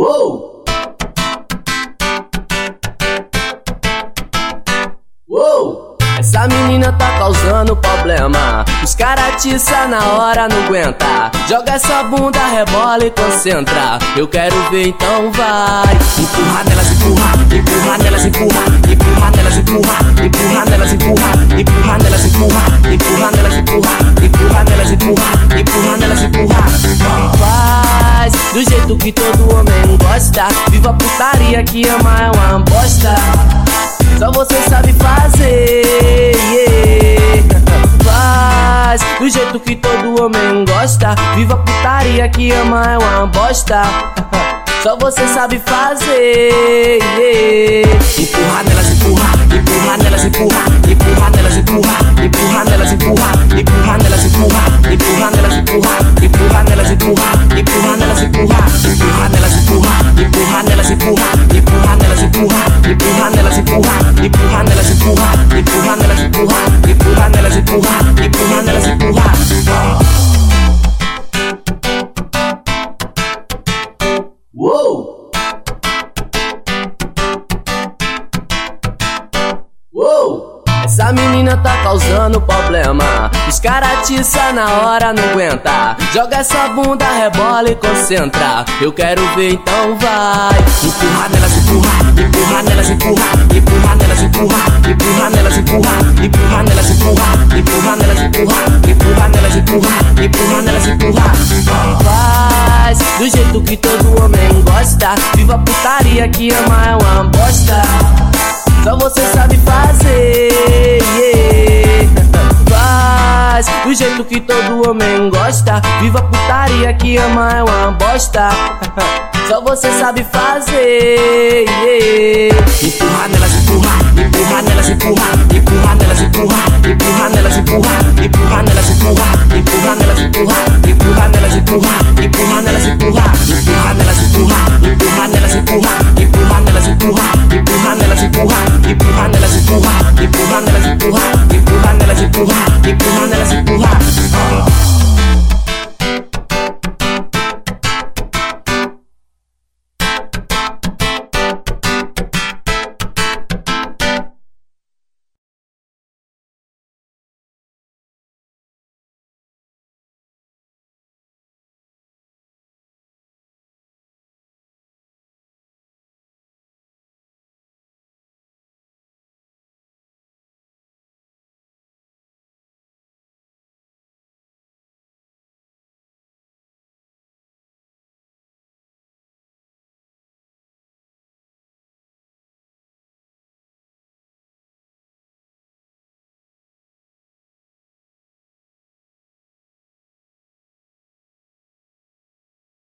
Uou! Uou! Essa menina tá causando problema. Os cara atiça na hora, não aguenta. Joga essa bunda, rebola e concentra. Eu quero ver, então vai. Empurra nelas, empurra, empurra nelas, empurra, empurra nelas, empurra, empurra nelas, empurra, empurra nelas, empurra, empurra nelas, empurra, empurra nelas, empurra, empurra nelas, empurra. Faz do jeito que todo homem Viva a putaria que ama é uma bosta. Só você sabe fazer. Yeah. Faz do jeito que todo homem gosta. Viva a putaria que ama é uma bosta. Só você sabe fazer. Yeah. Empurra nelas, empurra, empurra nelas, empurra, empurra nelas, empurra, empurra nelas, empurra, empurra nelas, empurra, empurra nelas, empurra, empurra nelas, empurra, empurra, empuja, empujándole, empuja, empujándole, empuja. Essa menina tá causando problema. Os cara atiça na hora, não aguenta. Joga essa bunda, rebola e concentra. Eu quero ver, então vai. Empurra nelas, empurra, empurra nelas, empurra, empurra nelas, empurra, empurra nelas, empurra, empurra nelas, empurra, empurra nelas, empurra, empurra nelas, empurra, empurra nelas, empurra. Faz do jeito que todo homem gosta. Viva a putaria que ama é uma bosta. Só você sabe fazer. Jeito que todo homem gosta. Viva putaria que ama é uma bosta. Só você sabe fazer. Yeah. Empurra nelas, empurra, empurra nelas, empurra, empurra nelas, empurra, empurra nelas, empurra, empurra nelas, empurra, empurra nelas, empurra, empurra nelas, empurra, empurra nelas, empurra, empurra nelas, empurra, empurra nelas, empurra, empurra nelas, nelas, nelas, nelas,